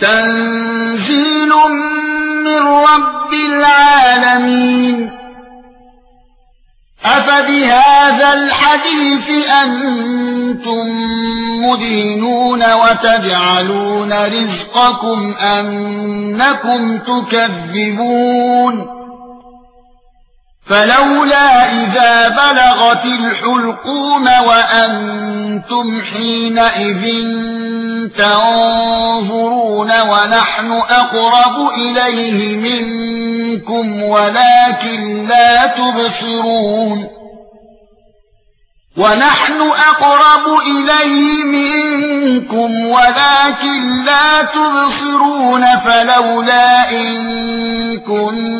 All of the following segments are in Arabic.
تنزيل من رب العالمين. أفبهذا الحديث أنتم مدينون وتجعلون رزقكم أنكم تكذبون. فلولا إذا بلغت الحلقوم وأنتم حينئذ تنظرون ونحن أقرب إليه منكم ولكن لا تبصرون ونحن أقرب إليه منكم ولكن لا تبصرون فلولا إن كنتم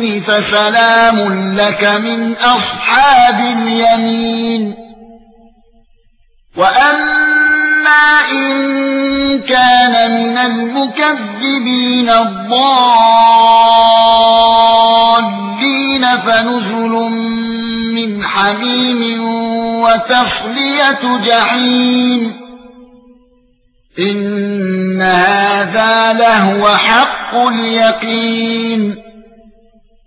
فسلام لك من أصحاب اليمين وأما إن كان من المكذبين الضالين فنزل من حميم وتصلية جحيم إن هذا لهو حق اليقين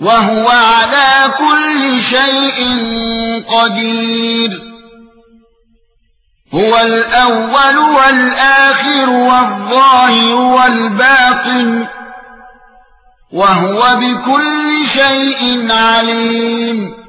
وهو على كل شيء قدير. هو الأول والآخر والظاهر والباطن وهو بكل شيء عليم.